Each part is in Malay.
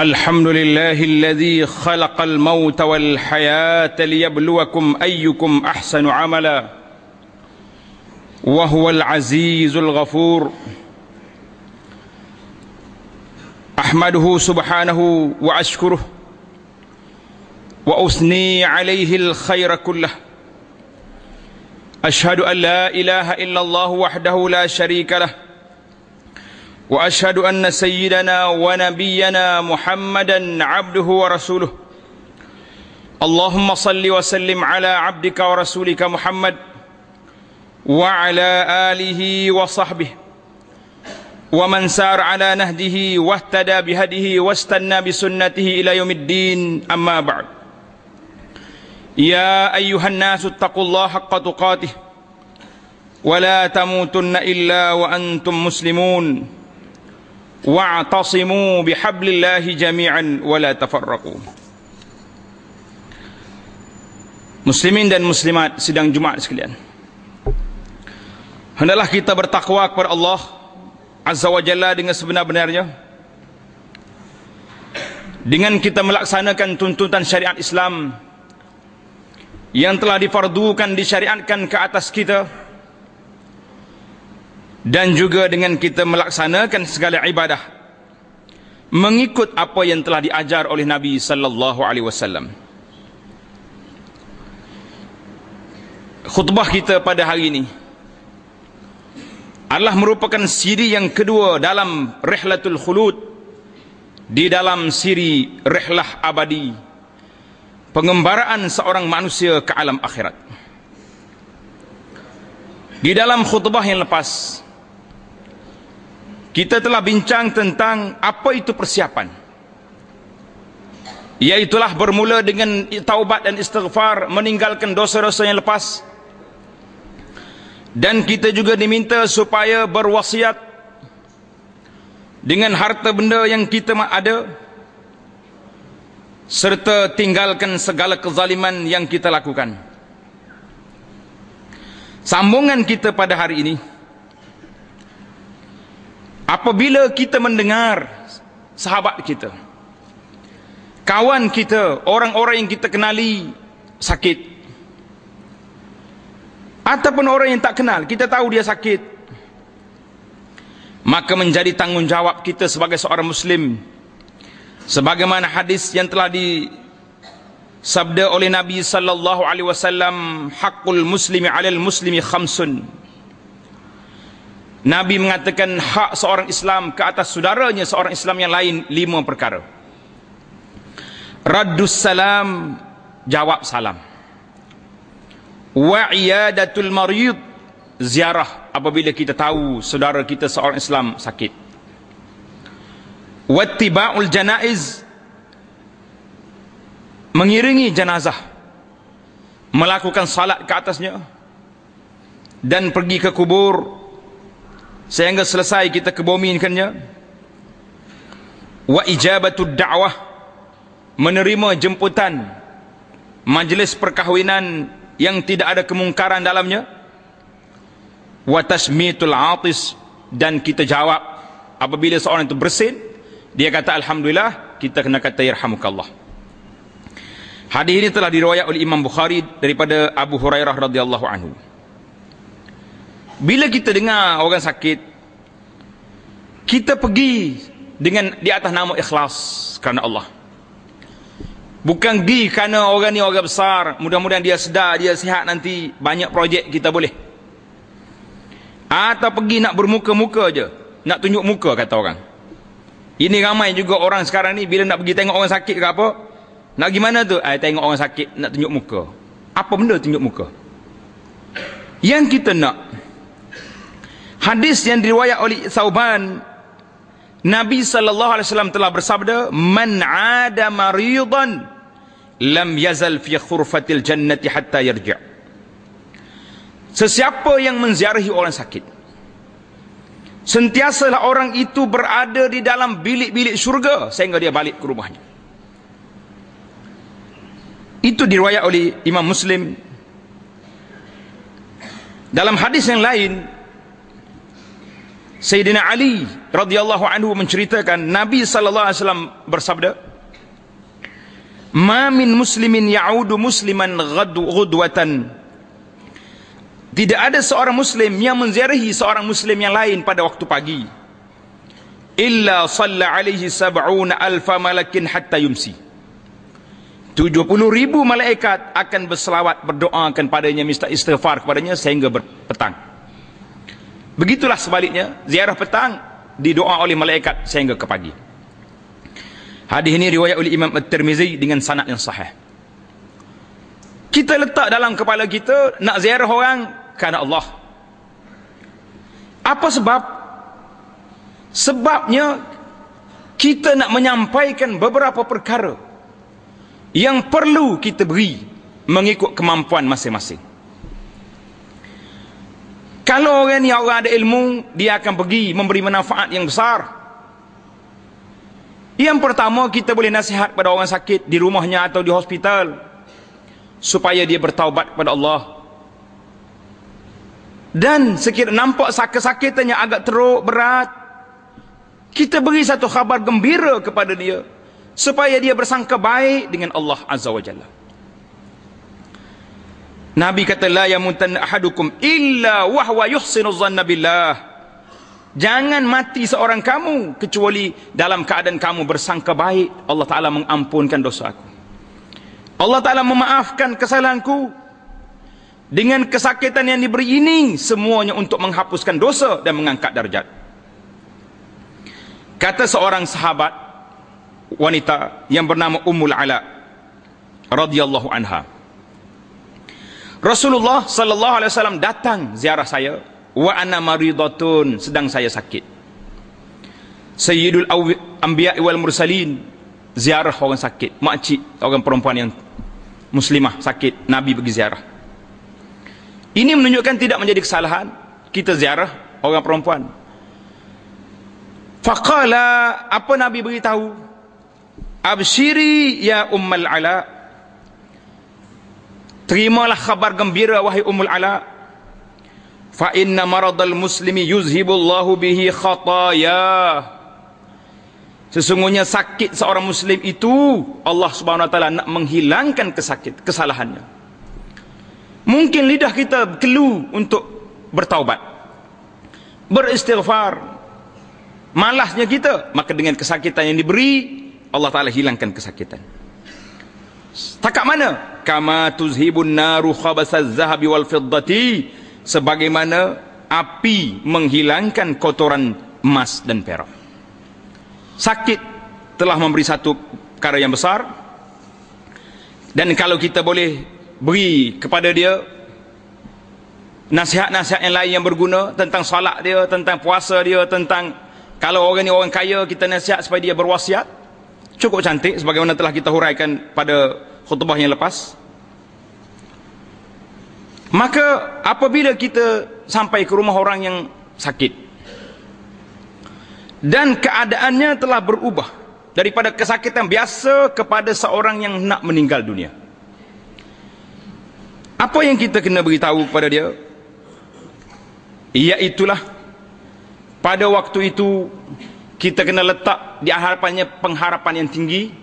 الحمد لله الذي خلق الموت والحياة ليبلوكم أيكم أحسن عملا وهو العزيز الغفور. أحمده سبحانه وأشكره وأثني عليه الخير كله. أشهد أن لا إله إلا الله وحده لا شريك له واشهد ان سيدنا ونبينا محمدا عبده ورسوله اللهم صل وسلم على عبدك ورسولك محمد وعلى اله وصحبه ومن سار على نهده واهتدى بهديه واستنى بسنته الى يوم الدين اما بعد يا ايها الناس اتقوا الله حق تقاته ولا تموتن الا وانتم مسلمون wa'tasimu bihablillahi jami'an wa la tafarraqu Muslimin dan muslimat sidang Jumaat sekalian. Hendaklah kita bertakwa kepada Allah Azza wa Jalla dengan sebenar-benarnya. Dengan kita melaksanakan tuntutan syariat Islam Yang telah difardukan, disyariatkan ke atas kita dan juga dengan kita melaksanakan segala ibadah mengikut apa yang telah diajar oleh Nabi sallallahu alaihi wasallam. Khutbah kita pada hari ini adalah merupakan siri yang kedua dalam Rihlatul Khulud di dalam siri Rihlah Abadi pengembaraan seorang manusia ke alam akhirat. Di dalam khutbah yang lepas kita telah bincang tentang apa itu persiapan. Iaitulah bermula dengan taubat dan istighfar meninggalkan dosa-dosa yang lepas. Dan kita juga diminta supaya berwasiat dengan harta benda yang kita ada serta tinggalkan segala kezaliman yang kita lakukan. Sambungan kita pada hari ini apabila kita mendengar sahabat kita kawan kita orang-orang yang kita kenali sakit ataupun orang yang tak kenal kita tahu dia sakit maka menjadi tanggungjawab kita sebagai seorang muslim sebagaimana hadis yang telah disabda oleh Nabi sallallahu alaihi wasallam haqqul muslimi 'alal muslimi khamsun Nabi mengatakan hak seorang Islam ke atas saudaranya seorang Islam yang lain lima perkara. Raddus salam, jawab salam. Wa iyadatul marid, ziarah apabila kita tahu saudara kita seorang Islam sakit. Wattiba'ul janaiz, mengiringi jenazah. Melakukan salat ke atasnya dan pergi ke kubur sehingga selesai kita kebominkannya. Wa ijabatud da'wah. Menerima jemputan majlis perkahwinan yang tidak ada kemungkaran dalamnya. Wa tasmitul atis. Dan kita jawab apabila seorang itu bersin dia kata alhamdulillah kita kena kata yarhamukallah. Hadis ini telah diriwayat oleh Imam Bukhari daripada Abu Hurairah radhiyallahu anhu bila kita dengar orang sakit kita pergi dengan di atas nama ikhlas kerana Allah. Bukan pergi kerana orang ni orang besar mudah-mudahan dia sedar dia sihat nanti banyak projek kita boleh. Atau pergi nak bermuka-muka je nak tunjuk muka kata orang. Ini ramai juga orang sekarang ni bila nak pergi tengok orang sakit ke apa nak gimana tu? Eh, tengok orang sakit nak tunjuk muka. Apa benda tunjuk muka? Yang kita nak Hadis yang diriwayat oleh Sauban Nabi sallallahu alaihi wasallam telah bersabda man ada maridan lam yazal fi khurfatil jannati hatta yarji' Sesiapa yang menziarahi orang sakit sentiasalah orang itu berada di dalam bilik-bilik syurga sehingga dia balik ke rumahnya. Itu diriwayat oleh Imam Muslim. Dalam hadis yang lain Sayyidina Ali radhiyallahu anhu menceritakan Nabi sallallahu alaihi wasallam bersabda Ma min muslimin ya'udu musliman ghadwatan Tidak ada seorang muslim yang menziarahi seorang muslim yang lain pada waktu pagi. Illa salla alaihi sab'una alfa malakin hatta yumsi. 70 ribu malaikat akan berselawat berdoa akan padanya minta istighfar kepadanya sehingga petang begitulah sebaliknya ziarah petang didoa oleh malaikat sehingga ke pagi. Hadis ini riwayat oleh Imam At-Tirmizi dengan sanad yang sahih. Kita letak dalam kepala kita nak ziarah orang kerana Allah. Apa sebab? Sebabnya kita nak menyampaikan beberapa perkara yang perlu kita beri mengikut kemampuan masing-masing. Kalau orang ni orang ada ilmu, dia akan pergi memberi manfaat yang besar. Yang pertama, kita boleh nasihat pada orang sakit di rumahnya atau di hospital supaya dia bertaubat kepada Allah. Dan sekiranya nampak sakit-sakitannya agak teruk, berat, kita beri satu khabar gembira kepada dia supaya dia bersangka baik dengan Allah Azza wa Jalla. Nabi kata la yamutan ahadukum illa wa huwa yuhsinu dhanna billah. Jangan mati seorang kamu kecuali dalam keadaan kamu bersangka baik Allah Taala mengampunkan dosaku. Allah Taala memaafkan kesalahanku dengan kesakitan yang diberi ini semuanya untuk menghapuskan dosa dan mengangkat darjat. Kata seorang sahabat wanita yang bernama Ummul Ala radhiyallahu anha. Rasulullah sallallahu alaihi wasallam datang ziarah saya wa ana maridatun sedang saya sakit. Sayyidul Anbiya wal Mursalin ziarah orang sakit, makcik orang perempuan yang muslimah sakit, Nabi pergi ziarah. Ini menunjukkan tidak menjadi kesalahan kita ziarah orang perempuan Faqala apa Nabi beritahu? Abshiri ya Ummul Ala. Terimalah khabar gembira wahai Ummul Ala. Fa inna maradal muslimi yuzhibullahu bihi khataya. Sesungguhnya sakit seorang muslim itu Allah Subhanahu wa taala nak menghilangkan kesakit kesalahannya. Mungkin lidah kita kelu untuk bertaubat. Beristighfar, malasnya kita maka dengan kesakitan yang diberi Allah Taala hilangkan kesakitan takat mana? Kama tuzhibun naru khabasaz zahabi wal fiddati. Sebagaimana api menghilangkan kotoran emas dan perak. Sakit telah memberi satu perkara yang besar. Dan kalau kita boleh beri kepada dia nasihat-nasihat yang lain yang berguna tentang salat dia, tentang puasa dia, tentang kalau orang ni orang kaya kita nasihat supaya dia berwasiat cukup cantik sebagaimana telah kita huraikan pada khutbah yang lepas. Maka apabila kita sampai ke rumah orang yang sakit dan keadaannya telah berubah daripada kesakitan biasa kepada seorang yang nak meninggal dunia. Apa yang kita kena beritahu kepada dia? Iaitulah pada waktu itu kita kena letak di harapannya pengharapan yang tinggi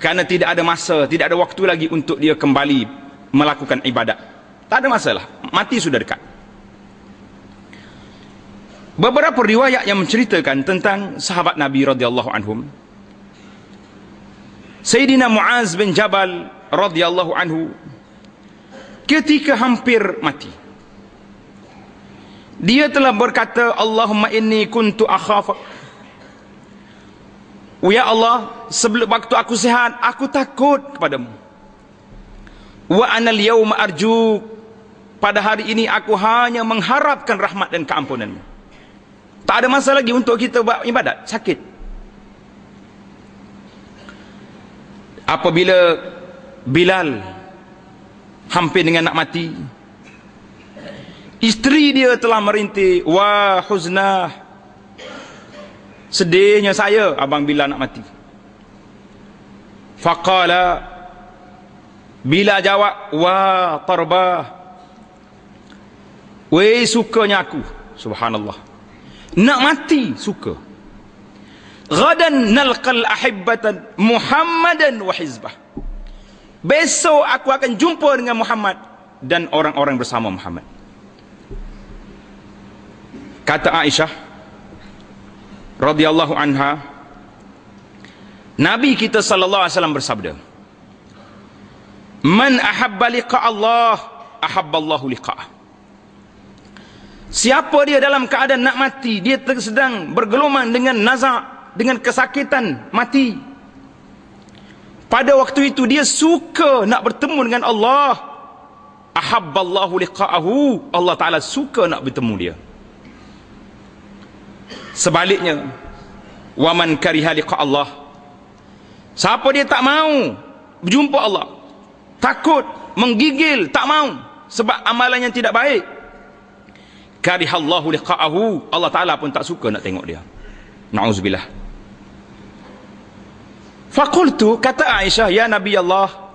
kerana tidak ada masa tidak ada waktu lagi untuk dia kembali melakukan ibadat. Tak ada masalah. Mati sudah dekat. Beberapa riwayat yang menceritakan tentang sahabat Nabi radhiyallahu anhum. Sayyidina Muaz bin Jabal radhiyallahu anhu ketika hampir mati dia telah berkata Allahumma inni kuntu akhaf Ya Allah sebelum waktu aku sihat aku takut kepadamu Wa anal yawma arju pada hari ini aku hanya mengharapkan rahmat dan keampunanmu Tak ada masa lagi untuk kita buat ibadat sakit Apabila Bilal hampir dengan nak mati Isteri dia telah merintih, wah huznah. Sedihnya saya abang bila nak mati. Faqala bila jawab, wah tarbah. Wei sukanya aku, subhanallah. nak mati suka ghadan nalqal ahibbatan muhammadan wa hizbah besok aku akan jumpa dengan Muhammad dan orang-orang bersama Muhammad kata Aisyah radhiyallahu anha Nabi kita sallallahu alaihi wasallam bersabda Man ahabba liqa Allah ahabba Allah liqa'ah. Siapa dia dalam keadaan nak mati dia sedang bergeloman dengan nazak dengan kesakitan mati. Pada waktu itu dia suka nak bertemu dengan Allah. Ahabballahu liqa'ahu Allah taala suka nak bertemu dia sebaliknya waman kariha liqa Allah. Siapa dia tak mau berjumpa Allah? Takut menggigil tak mau sebab amalan yang tidak baik. Karihallahu liqa'ahu. Allah Ta'ala pun tak suka nak tengok dia. Na'udzubillah. Faqultu kata Aisyah ya Nabi Allah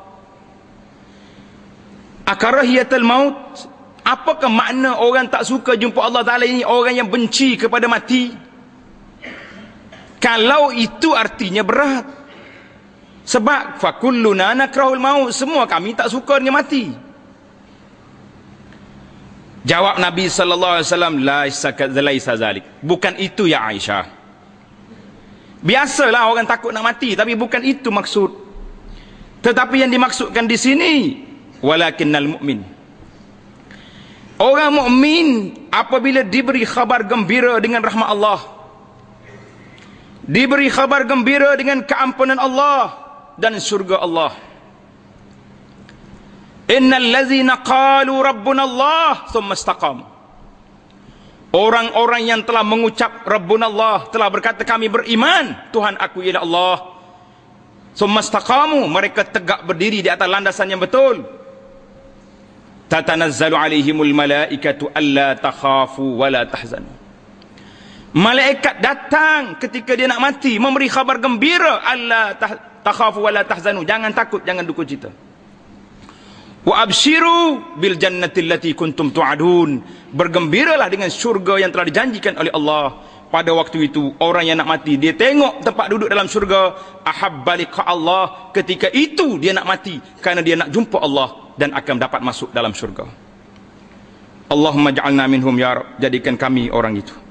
akarahiyatul maut apakah makna orang tak suka jumpa Allah Ta'ala ini orang yang benci kepada mati kalau itu artinya berat sebab fakulluna nakrahul maut semua kami tak suka dengan mati Jawab Nabi sallallahu alaihi wasallam la laisa zalik. Bukan itu ya Aisyah. Biasalah orang takut nak mati tapi bukan itu maksud. Tetapi yang dimaksudkan di sini walakinnal mu'min. Orang mukmin apabila diberi khabar gembira dengan rahmat Allah diberi khabar gembira dengan keampunan Allah dan surga Allah. Innal ladzina qalu rabbuna Allah thumma istaqam. Orang-orang yang telah mengucap rabbuna Allah telah berkata kami beriman Tuhan aku ialah Allah. Thumma istaqamu mereka tegak berdiri di atas landasan yang betul. Tatanazzalu alaihimul malaikatu alla takhafu wala tahzanu malaikat datang ketika dia nak mati memberi khabar gembira alla takhafu wala tahzanu jangan takut jangan duka cita Wa abshiru bil jannati allati kuntum tu'adun. Bergembiralah dengan syurga yang telah dijanjikan oleh Allah. Pada waktu itu orang yang nak mati dia tengok tempat duduk dalam syurga ahabba liqa Allah ketika itu dia nak mati kerana dia nak jumpa Allah dan akan dapat masuk dalam syurga. Allahumma ja'alna minhum ya Rab jadikan kami orang itu.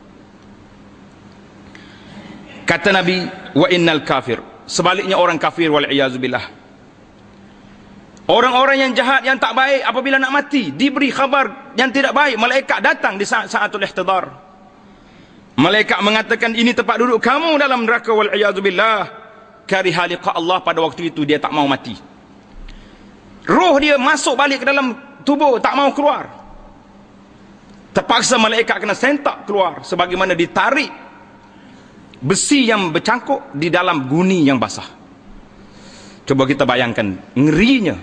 Kata Nabi wa innal kafir sebaliknya orang kafir wal iyazu billah Orang-orang yang jahat yang tak baik apabila nak mati diberi khabar yang tidak baik malaikat datang di saat saatul ihtidar. Malaikat mengatakan ini tempat duduk kamu dalam neraka wal billah. Kariha liqa Allah pada waktu itu dia tak mau mati. Roh dia masuk balik ke dalam tubuh tak mau keluar. Terpaksa malaikat kena sentak keluar sebagaimana ditarik besi yang bercangkuk di dalam guni yang basah. Coba kita bayangkan ngerinya.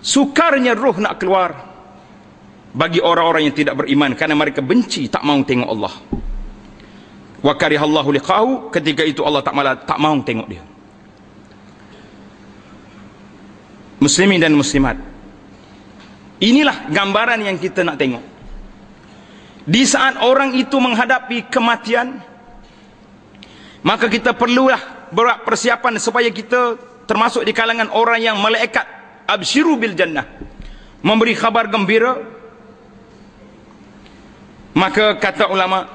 Sukarnya roh nak keluar bagi orang-orang yang tidak beriman kerana mereka benci tak mau tengok Allah. Wa karihallahu liqahu ketika itu Allah tak malah tak mau tengok dia. Muslimin dan muslimat inilah gambaran yang kita nak tengok. Di saat orang itu menghadapi kematian maka kita perlulah buat persiapan supaya kita termasuk di kalangan orang yang malaikat. Abshiru bil jannah. Memberi khabar gembira. Maka kata ulama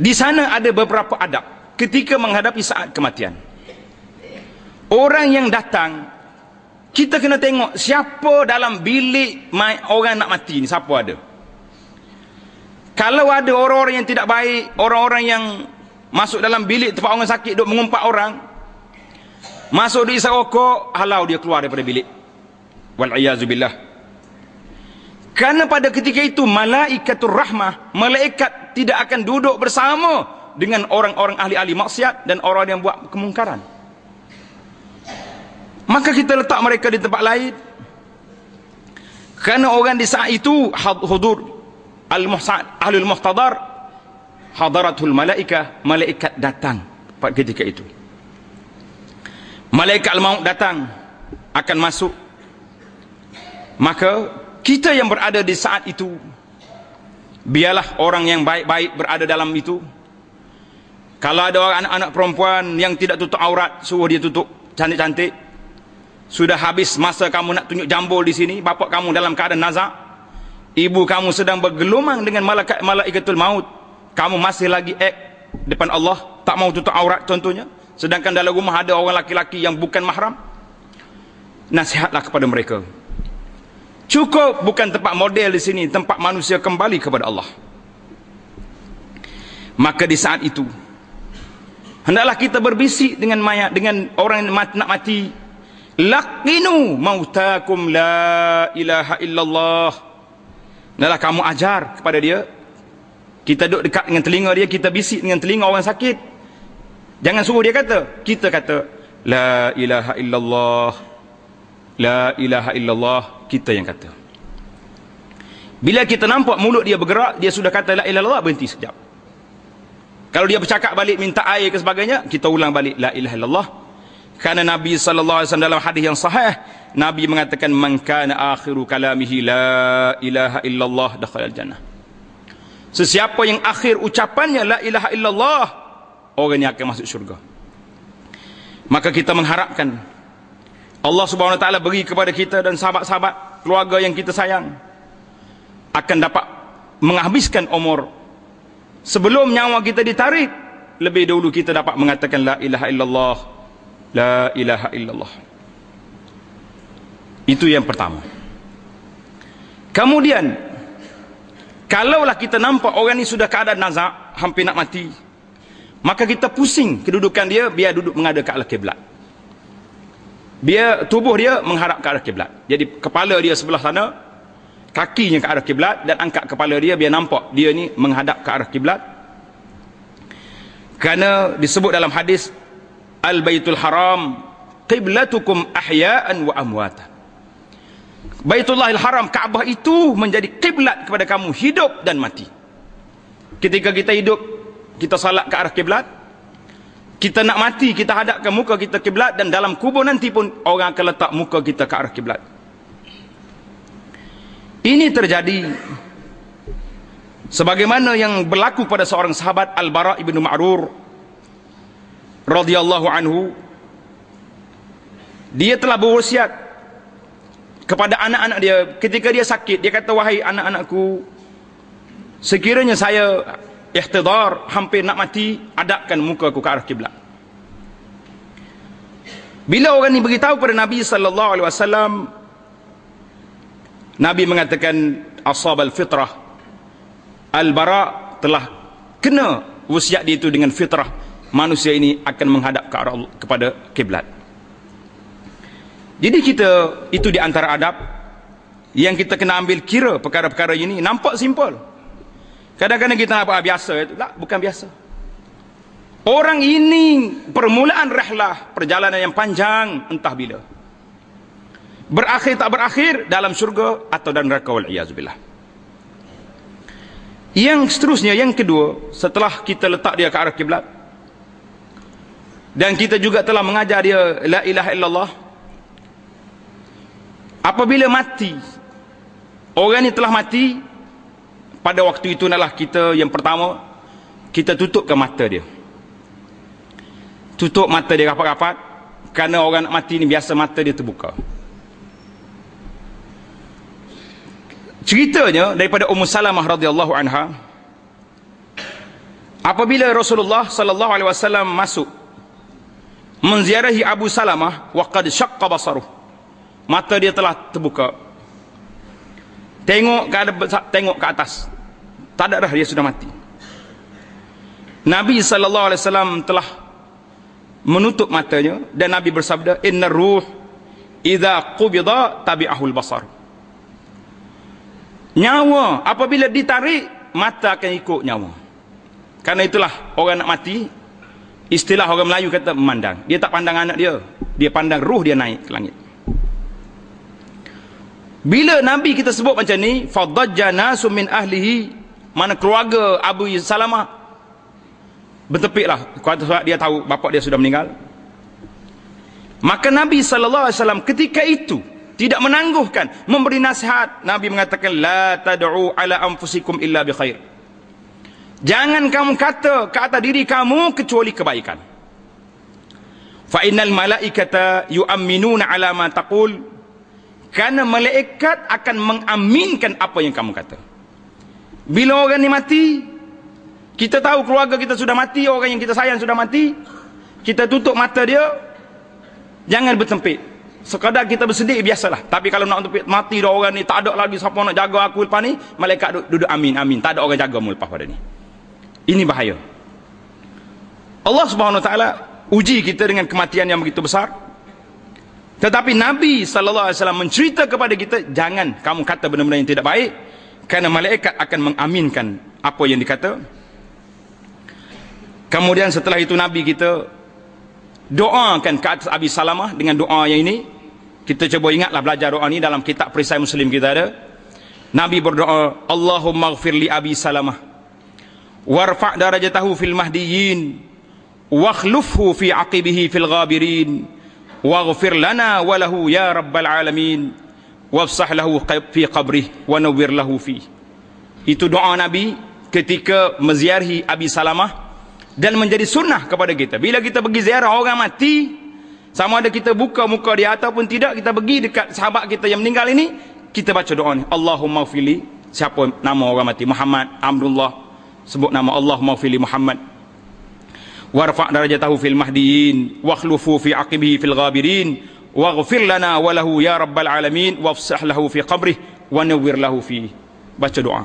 di sana ada beberapa adab ketika menghadapi saat kematian. Orang yang datang kita kena tengok siapa dalam bilik orang nak mati ni siapa ada. Kalau ada orang-orang yang tidak baik orang-orang yang masuk dalam bilik tempat orang sakit duk mengumpat orang Masuk di isap rokok, halau dia keluar daripada bilik. Wal'iyazubillah. Kerana pada ketika itu, malaikatul rahmah, malaikat tidak akan duduk bersama dengan orang-orang ahli-ahli maksiat dan orang yang buat kemungkaran. Maka kita letak mereka di tempat lain. Kerana orang di saat itu, hudur al-muhsad, ahlul muhtadar, hadaratul malaikah, malaikat datang pada ketika itu. Malaikat maut datang akan masuk. Maka kita yang berada di saat itu biarlah orang yang baik-baik berada dalam itu. Kalau ada anak-anak perempuan yang tidak tutup aurat suruh dia tutup cantik-cantik. Sudah habis masa kamu nak tunjuk jambul di sini bapak kamu dalam keadaan nazak. Ibu kamu sedang bergelumang dengan malaikat malaikatul maut kamu masih lagi act depan Allah tak mau tutup aurat contohnya. Sedangkan dalam rumah ada orang laki-laki yang bukan mahram. Nasihatlah kepada mereka. Cukup bukan tempat model di sini tempat manusia kembali kepada Allah. Maka di saat itu hendaklah kita berbisik dengan mayat dengan orang yang nak mati. Laqinu mautakum la ilaha illallah. Nalah kamu ajar kepada dia kita duduk dekat dengan telinga dia kita bisik dengan telinga orang sakit. Jangan suruh dia kata. Kita kata la ilaha illallah la ilaha illallah kita yang kata. Bila kita nampak mulut dia bergerak dia sudah kata la ilaha illallah berhenti sekejap. Kalau dia bercakap balik minta air ke sebagainya kita ulang balik la ilaha illallah. Karena Nabi wasallam dalam hadis yang sahih, Nabi mengatakan man kana akhiru kalamihi la ilaha illallah dakhala jannah. Sesiapa yang akhir ucapannya la ilaha illallah, orang yang akan masuk syurga. Maka kita mengharapkan Allah Subhanahu wa taala beri kepada kita dan sahabat-sahabat keluarga yang kita sayang akan dapat menghabiskan umur sebelum nyawa kita ditarik lebih dahulu kita dapat mengatakan la ilaha illallah La ilaha illallah. Itu yang pertama. Kemudian, kalaulah kita nampak orang ni sudah keadaan nazak, hampir nak mati, maka kita pusing kedudukan dia, biar duduk menghadap ke arah kiblat. Biar tubuh dia menghadap ke arah kiblat. Jadi kepala dia sebelah sana, kakinya ke arah kiblat dan angkat kepala dia biar nampak dia ni menghadap ke arah kiblat. Kerana disebut dalam hadis Al-Baitul Haram qiblatukum ahya'an wa amwata. Baitullahil Haram Kaabah itu menjadi kiblat kepada kamu hidup dan mati. Ketika kita hidup, kita salat ke arah kiblat. Kita nak mati, kita hadap ke muka kita kiblat dan dalam kubur nanti pun orang akan letak muka kita ke arah kiblat. Ini terjadi sebagaimana yang berlaku pada seorang sahabat Al-Bara' ibn Ma'rur radhiyallahu anhu dia telah berwasiat kepada anak-anak dia. Ketika dia sakit dia kata wahai anak-anakku sekiranya saya ihtidar hampir nak mati adapkan muka aku ke arah kiblat? Bila orang ini beritahu kepada Nabi sallallahu alaihi wasallam Nabi mengatakan asab al-fitrah al-bara telah kena wasiat dia itu dengan fitrah. Manusia ini akan menghadap ke arah kepada kiblat. Jadi kita itu di antara adab yang kita kena ambil kira perkara-perkara ini nampak simpel. Kadang-kadang kita nampak ah, biasa itu, tak bukan biasa. Orang ini permulaan rehlah perjalanan yang panjang entah bila. Berakhir tak berakhir dalam syurga atau dan neraka wal iazubillah. Yang seterusnya yang kedua setelah kita letak dia ke arah kiblat dan kita juga telah mengajar dia la ilaha illallah apabila mati orang ini telah mati pada waktu itu adalah kita yang pertama kita tutupkan mata dia. Tutup mata dia rapat-rapat kerana orang nak mati ni biasa mata dia terbuka. Ceritanya daripada Ummu Salamah radhiyallahu anha apabila Rasulullah sallallahu alaihi wasallam masuk menziarahi Abu Salamah waqad syaqqa basaruh mata dia telah terbuka tengok ke ada tengok ke atas tak ada dah dia sudah mati Nabi sallallahu alaihi wasallam telah menutup matanya dan Nabi bersabda innar ruh idza qubida tabi'ahul basar nyawa apabila ditarik mata akan ikut nyawa karena itulah orang nak mati Istilah orang Melayu kata memandang. Dia tak pandang anak dia. Dia pandang ruh dia naik ke langit. Bila Nabi kita sebut macam ni, fadajja nasu min ahlihi, mana keluarga Abu Salamah bertepiklah. Sebab dia tahu bapa dia sudah meninggal. Maka Nabi sallallahu alaihi wasallam ketika itu tidak menangguhkan memberi nasihat. Nabi mengatakan la tad'u ala anfusikum illa bi khair Jangan kamu kata ke atas diri kamu kecuali kebaikan. Fa innal malaikata yu'minuna ala ma taqul. Karena malaikat akan mengaminkan apa yang kamu kata. Bila orang ni mati, kita tahu keluarga kita sudah mati, orang yang kita sayang sudah mati, kita tutup mata dia, jangan bertempik. Sekadar kita bersedih biasalah. Tapi kalau nak untuk mati dah orang ni tak ada lagi siapa nak jaga aku lepas ni, malaikat duduk, duduk amin amin. Tak ada orang jaga mu lepas pada ni. Ini bahaya. Allah Subhanahu Wa Taala uji kita dengan kematian yang begitu besar. Tetapi Nabi wasallam mencerita kepada kita jangan kamu kata benda-benda yang tidak baik kerana malaikat akan mengaminkan apa yang dikata. Kemudian setelah itu Nabi kita doakan ke atas Abi Salamah dengan doa yang ini kita cuba ingatlah belajar doa ini dalam kitab perisai muslim kita ada Nabi berdoa Allahumma gfir li Abi Salamah warfa' darajatahu fil mahdiyin wakhlufhu fi aqibihi fil ghabirin lana walahu ya rabbal alamin. Wafsah lahu fi qabrih wa nawwir lahu fi. Itu doa Nabi ketika meziarahi Abi Salamah dan menjadi sunnah kepada kita. Bila kita pergi ziarah orang mati sama ada kita buka muka dia ataupun tidak kita pergi dekat sahabat kita yang meninggal ini kita baca doa ni. Allahumma fili siapa nama orang mati? Muhammad Abdullah. Sebut nama Allahumma fili Muhammad warfa' darajatahu fil mahdiyin wakhlufu fi aqibihi fil ghabirin waghfir lana wa lahu ya rabbal alamin wafsah lahu fi qabrih wa nawwir lahu fi. Baca doa.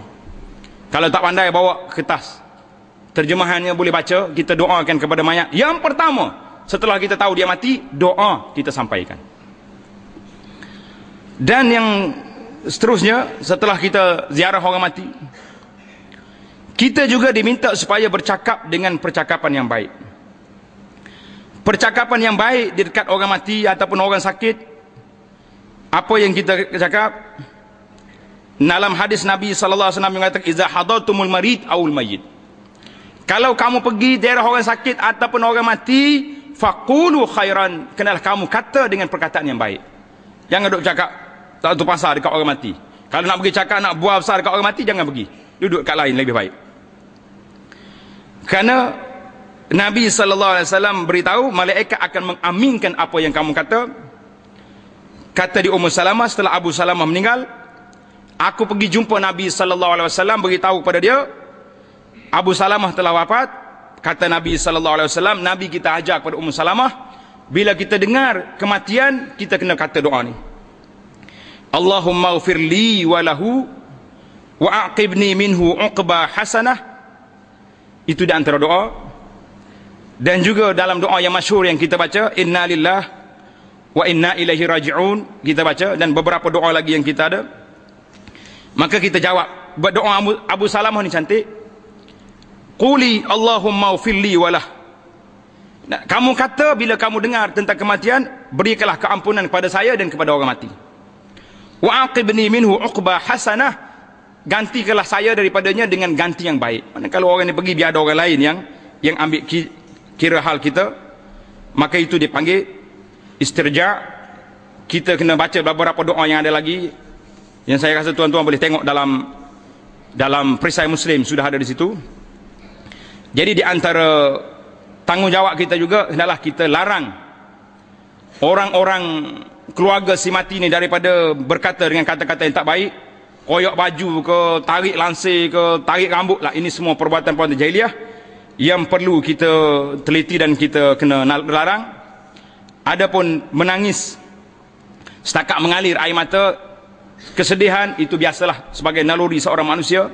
Kalau tak pandai bawa kertas terjemahannya boleh baca kita doakan kepada mayat. Yang pertama setelah kita tahu dia mati doa kita sampaikan. Dan yang seterusnya setelah kita ziarah orang mati kita juga diminta supaya bercakap dengan percakapan yang baik percakapan yang baik di dekat orang mati ataupun orang sakit apa yang kita cakap dalam hadis Nabi sallallahu alaihi wasallam mengatakan iza hadartumul marid aul mayyit kalau kamu pergi daerah orang sakit ataupun orang mati, faqulu khairan. Kenalah kamu kata dengan perkataan yang baik. Jangan duduk cakap tak tu pasar dekat orang mati. Kalau nak pergi cakap nak buah besar dekat orang mati, jangan pergi. Duduk kat lain lebih baik. Kerana Nabi sallallahu alaihi wasallam beritahu malaikat akan mengaminkan apa yang kamu kata. Kata di Ummu Salamah setelah Abu Salamah meninggal, aku pergi jumpa Nabi sallallahu alaihi wasallam beritahu kepada dia, Abu Salamah telah wafat. Kata Nabi sallallahu alaihi wasallam Nabi kita ajak kepada Ummu Salamah bila kita dengar kematian kita kena kata doa ni. Allahumma ighfir li wa lahu wa aqibni minhu uqba hasanah itu di antara doa dan juga dalam doa yang masyhur yang kita baca inna lillah wa inna ilaihi raji'un kita baca dan beberapa doa lagi yang kita ada maka kita jawab buat doa Abu, Abu Salamah ni cantik Quli Allahumma ufilli walah. Kamu kata bila kamu dengar tentang kematian, berikanlah keampunan kepada saya dan kepada orang mati. Wa aqibni minhu uqba hasanah. Gantikanlah saya daripadanya dengan ganti yang baik. Mana kalau orang ini pergi biar ada orang lain yang yang ambil kira hal kita, maka itu dipanggil istirja. Kita kena baca beberapa doa yang ada lagi yang saya rasa tuan-tuan boleh tengok dalam dalam perisai muslim sudah ada di situ. Jadi di antara tanggungjawab kita juga hendaklah kita larang orang-orang keluarga si mati ni daripada berkata dengan kata-kata yang tak baik, koyok baju ke, tarik lansir ke, tarik rambut lah. Ini semua perbuatan-perbuatan jahiliah yang perlu kita teliti dan kita kena larang. Adapun menangis setakat mengalir air mata kesedihan itu biasalah sebagai naluri seorang manusia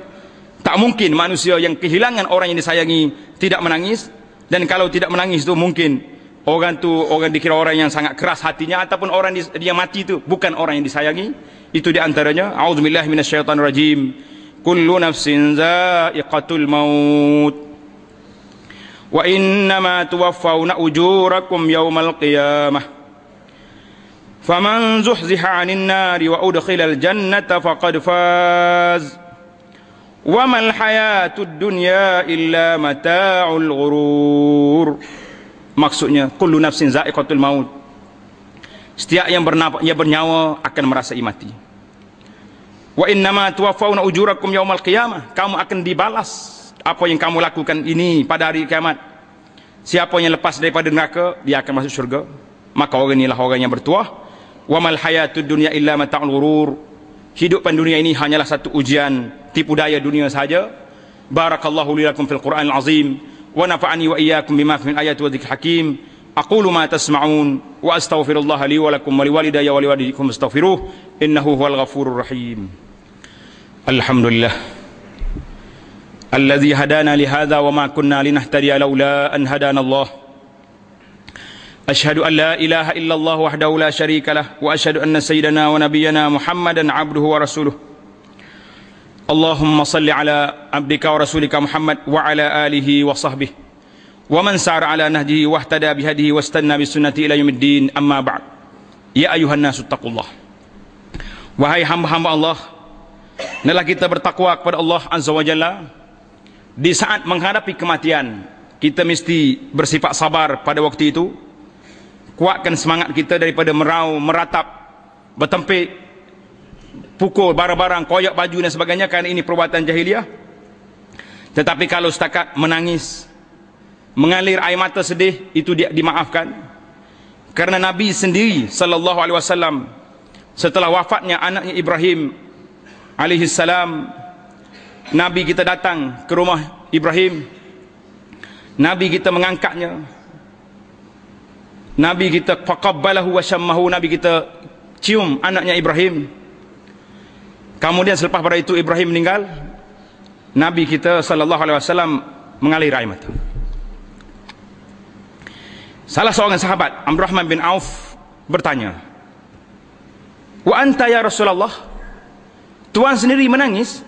tak mungkin manusia yang kehilangan orang yang disayangi tidak menangis dan kalau tidak menangis itu mungkin orang tu orang dikira orang yang sangat keras hatinya ataupun orang yang mati itu bukan orang yang disayangi itu di antaranya auzubillahi minasyaitonirrajim kullu nafsin za'iqatul maut. Wa innama tuwaffawna ujurakum yawmal qiyamah. Faman zuhziha 'anil nari wa udkhilal jannata faqad faz. Wa mal hayatud dunya illa mata'ul ghurur. Maksudnya kullu nafsin za'iqatul maut setiap yang bernafas yang bernyawa akan merasa mati. Wa innama tuwaffawna ujurakum yaumal qiyamah. Kamu akan dibalas apa yang kamu lakukan ini pada hari kiamat. Siapa yang lepas daripada neraka dia akan masuk syurga. Maka orang inilah orang yang bertuah. Wa mal hayatud dunya illa mata'ul ghurur. Hidupan dunia ini hanyalah satu ujian tipu daya dunia saja barakallahu li lakum fil qur'anil azim. Wa nafa'ani wa iyyakum bima fi ayati wa dzikr hakim tasma'un wa astaghfirullah li wa lakum wa liwalidayya wa liwalidikum astaghfiruh innahu huwal ghafurur rahim alhamdulillah الذي هدانا لهذا وما كنا لنهتدي لولا أن هدانا الله. أشهد أن لا إله إلا الله وحده لا شريك له وأشهد أن سيدنا ونبينا محمدا عبده ورسوله. اللهم صل على عبدك ورسولك محمد وعلى آله وصحبه. ومن سار على نهجه واهتدى بهديه واستنى بسنته إلى يوم الدين أما بعد يا أيها الناس اتقوا الله Wahai hamba-hamba Allah Inilah kita bertakwa kepada Allah Azza wa Jalla Di saat menghadapi kematian Kita mesti bersifat sabar pada waktu itu kuatkan semangat kita daripada merau, meratap, bertempik, pukul barang-barang, koyak baju dan sebagainya kerana ini perbuatan jahiliah. Tetapi kalau setakat menangis, mengalir air mata sedih, itu dia dimaafkan. Kerana Nabi sendiri sallallahu alaihi wasallam setelah wafatnya anaknya Ibrahim alaihi salam Nabi kita datang ke rumah Ibrahim. Nabi kita mengangkatnya. Nabi kita faqabbalahu wa syammahu Nabi kita cium anaknya Ibrahim. Kemudian selepas pada itu Ibrahim meninggal. Nabi kita sallallahu alaihi wasallam mengalir air mata salah seorang sahabat Abdurrahman bin Auf bertanya wa anta ya Rasulullah tuan sendiri menangis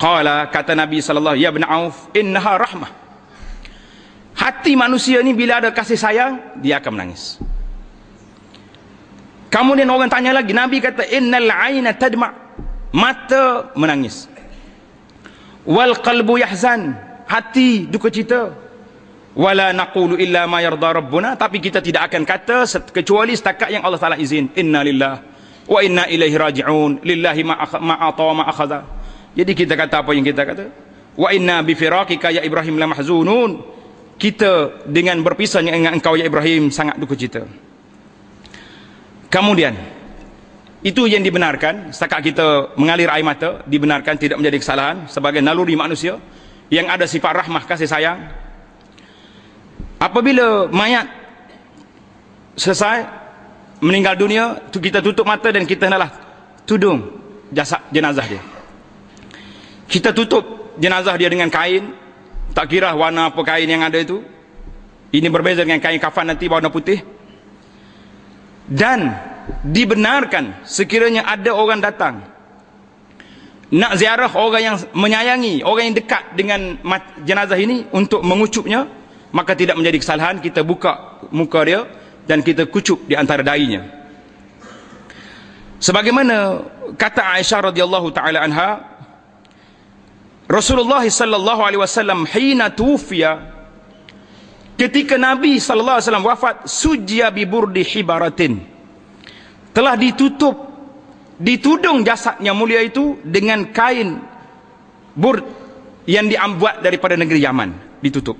qala kata Nabi sallallahu ya bin Auf innaha rahmah Hati manusia ni bila ada kasih sayang, dia akan menangis. Kemudian orang tanya lagi, Nabi kata, Innal aina tadma' Mata menangis. Wal qalbu yahzan. Hati duka cita. Wala naqulu illa ma yarda rabbuna. Tapi kita tidak akan kata kecuali setakat yang Allah Ta'ala izin. Inna lillah. Wa inna ilaihi raji'un. Lillahi ma'ata wa ma'akhadha. Jadi kita kata apa yang kita kata? Wa inna bifirakika ya Ibrahim la mahzunun kita dengan berpisahnya dengan engkau ya Ibrahim sangat duka cita. Kemudian itu yang dibenarkan setakat kita mengalir air mata dibenarkan tidak menjadi kesalahan sebagai naluri manusia yang ada sifat rahmah kasih sayang. Apabila mayat selesai meninggal dunia tu kita tutup mata dan kita hendaklah tudung jasad jenazah dia. Kita tutup jenazah dia dengan kain. Tak kira warna apa kain yang ada itu ini berbeza dengan kain kafan nanti warna putih. Dan dibenarkan sekiranya ada orang datang nak ziarah orang yang menyayangi orang yang dekat dengan jenazah ini untuk mengucupnya maka tidak menjadi kesalahan kita buka muka dia dan kita kucup di antara dainya sebagaimana kata Aisyah radhiyallahu taala anha Rasulullah sallallahu alaihi wasallam hina tufiya ketika Nabi sallallahu alaihi wasallam wafat sujia bi burdi hibaratin. Telah ditutup ditudung jasadnya mulia itu dengan kain burd yang diambuat daripada negeri Yaman ditutup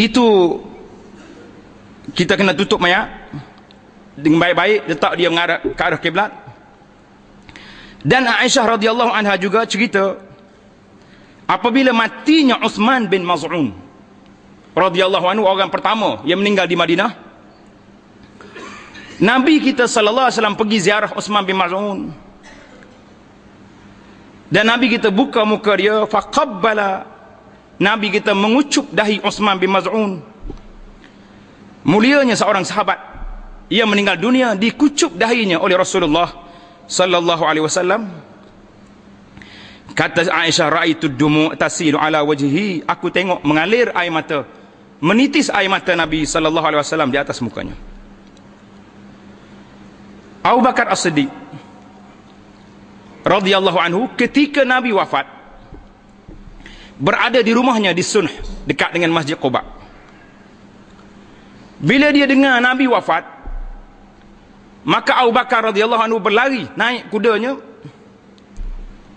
itu kita kena tutup mayat. Dengan baik-baik letak dia mengarah ke arah kiblat. Dan Aisyah radhiyallahu anha juga cerita apabila matinya Uthman bin Maz'un radhiyallahu anhu orang pertama yang meninggal di Madinah Nabi kita sallallahu alaihi wasallam pergi ziarah Uthman bin Maz'un. Dan Nabi kita buka muka dia faqabbala Nabi kita mengucup dahi Uthman bin Maz'un. Mulianya seorang sahabat. Ia meninggal dunia dikucup dahinya oleh Rasulullah sallallahu alaihi wasallam. Kata Aisyah raaitu dumu tasilu ala wajhi aku tengok mengalir air mata menitis air mata Nabi sallallahu alaihi wasallam di atas mukanya. Abu Bakar As-Siddiq radhiyallahu anhu ketika Nabi wafat berada di rumahnya di Sunnah dekat dengan Masjid Quba bila dia dengar Nabi wafat Maka Abu Bakar radhiyallahu anhu berlari naik kudanya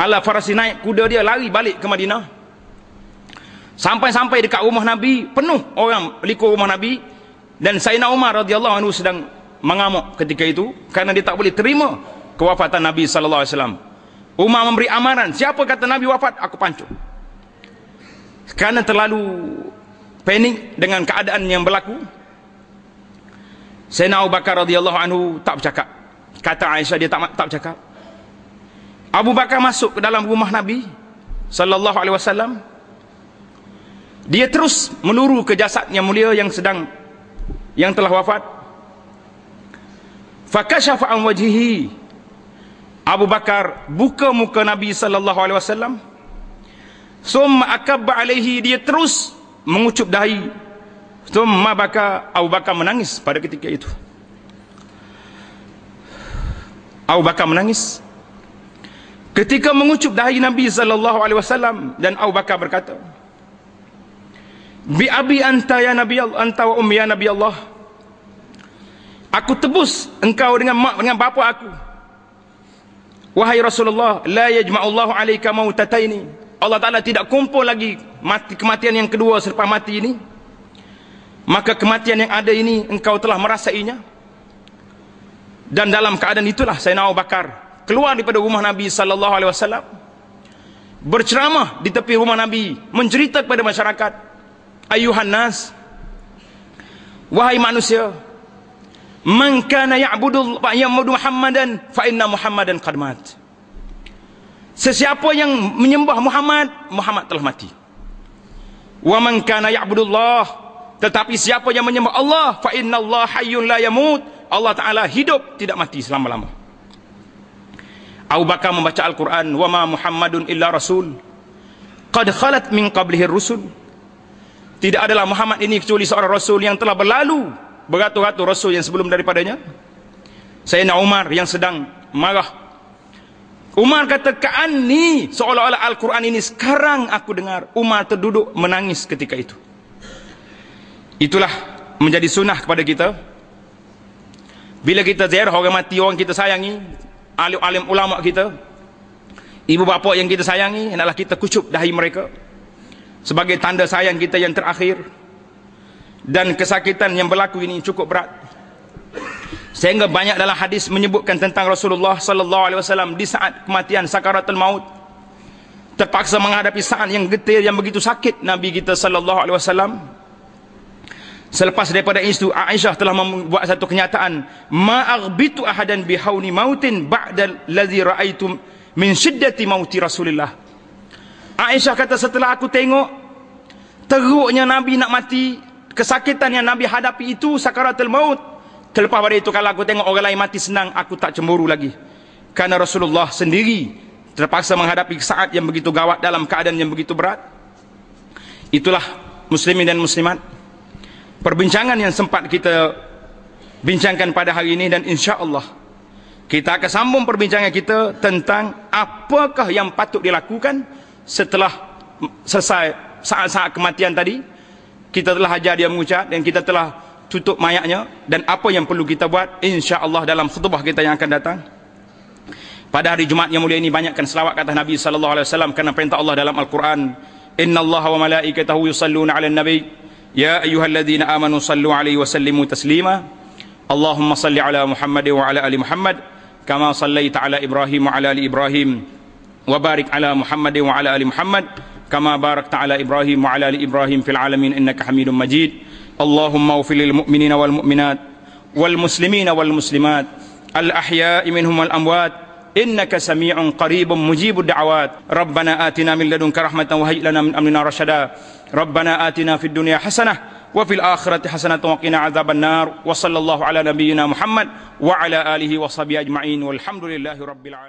Ala Farasi naik kuda dia lari balik ke Madinah. Sampai-sampai dekat rumah Nabi, penuh orang likur rumah Nabi dan Sayyidina Umar radhiyallahu anhu sedang mengamuk ketika itu kerana dia tak boleh terima kewafatan Nabi sallallahu alaihi wasallam. Umar memberi amaran, siapa kata Nabi wafat, aku pancung. Kerana terlalu panik dengan keadaan yang berlaku, Sayyidina Abu Bakar radhiyallahu anhu tak bercakap. Kata Aisyah dia tak tak bercakap. Abu Bakar masuk ke dalam rumah Nabi sallallahu alaihi wasallam. Dia terus meluru ke jasad yang mulia yang sedang yang telah wafat. Fakashafa an wajhihi. Abu Bakar buka muka Nabi sallallahu alaihi wasallam. Summa akabba alaihi dia terus mengucup dahi. Summa baka Abu Bakar menangis pada ketika itu. Abu Bakar menangis Ketika mengucup dahi Nabi sallallahu alaihi wasallam dan Abu Bakar berkata, "Bi abi anta ya Nabi Allah, anta wa ummi ya Nabi Allah." Aku tebus engkau dengan mak dengan bapa aku. Wahai Rasulullah, la yajma'u Allah 'alaika mautataini. Allah Taala tidak kumpul lagi mati kematian yang kedua selepas mati ini. Maka kematian yang ada ini engkau telah merasainya. Dan dalam keadaan itulah Sayyidina Abu Bakar keluar daripada rumah Nabi sallallahu alaihi wasallam berceramah di tepi rumah Nabi mencerita kepada masyarakat ayuhan nas wahai manusia man kana ya'budu ya'budu Muhammadan fa inna Muhammadan qad mat sesiapa yang menyembah Muhammad Muhammad telah mati. Wa man kana ya'budu Allah tetapi siapa yang menyembah Allah fa inna Allah hayyun la yamut Allah taala hidup tidak mati selama-lamanya Abu Bakar membaca Al-Quran wa ma Muhammadun illa rasul. Qad khalat min qablihi rusul. Tidak adalah Muhammad ini kecuali seorang rasul yang telah berlalu beratus-ratus rasul yang sebelum daripadanya. Sayyidina Umar yang sedang marah Umar kata ka'anni seolah-olah Al-Quran ini sekarang aku dengar Umar terduduk menangis ketika itu. Itulah menjadi sunnah kepada kita. Bila kita ziarah orang mati orang kita sayangi alim-alim ulama kita ibu bapa yang kita sayangi hendaklah kita kucup dahi mereka. Sebagai tanda sayang kita yang terakhir. Dan kesakitan yang berlaku ini cukup berat sehingga banyak dalam hadis menyebutkan tentang Rasulullah sallallahu alaihi wasallam di saat kematian sakaratul maut terpaksa menghadapi saat yang getir yang begitu sakit Nabi kita sallallahu alaihi wasallam Selepas daripada itu Aisyah telah membuat satu kenyataan ma aghbitu ahadan bihauni mautin ba'da allazi raaitu min shiddati mauti Rasulillah. Aisyah kata setelah aku tengok teruknya Nabi nak mati, kesakitan yang Nabi hadapi itu sakaratul maut. Terlepas pada itu kalau aku tengok orang lain mati senang, aku tak cemburu lagi. Karena Rasulullah sendiri terpaksa menghadapi saat yang begitu gawat dalam keadaan yang begitu berat. Itulah muslimin dan muslimat perbincangan yang sempat kita bincangkan pada hari ini dan insya Allah kita akan sambung perbincangan kita tentang apakah yang patut dilakukan setelah selesai saat-saat kematian tadi kita telah ajar dia mengucap dan kita telah tutup mayatnya dan apa yang perlu kita buat insya-Allah dalam khutbah kita yang akan datang. Pada hari Jumaat yang mulia ini banyakkan selawat kata Nabi sallallahu alaihi wasallam kerana perintah Allah dalam Al-Quran innallaha wa malaikatahu yusalluna 'alan nabi ya ayyuhalladzina amanu sallu 'alaihi wa sallimu taslima. Allahumma salli 'ala Muhammad wa 'ala ali Muhammad kama sallaita 'ala Ibrahim wa 'ala ali Ibrahim wa barik 'ala Muhammad wa 'ala ali Muhammad kama barakta 'ala Ibrahim wa 'ala ali Ibrahim fil 'alamin innaka Hamidum Majid. اللهم اغفر للمؤمنين والمؤمنات والمسلمين والمسلمات الأحياء منهم والأموات إنك سميع قريب مجيب الدعوات ربنا آتنا من لدنك رحمة وهيئ لنا من أمرنا رشدا ربنا آتنا في الدنيا حسنة وفي الآخرة حسنة وقنا عذاب النار وصلى الله على نبينا محمد وعلى آله وصحبه أجمعين والحمد لله رب العالمين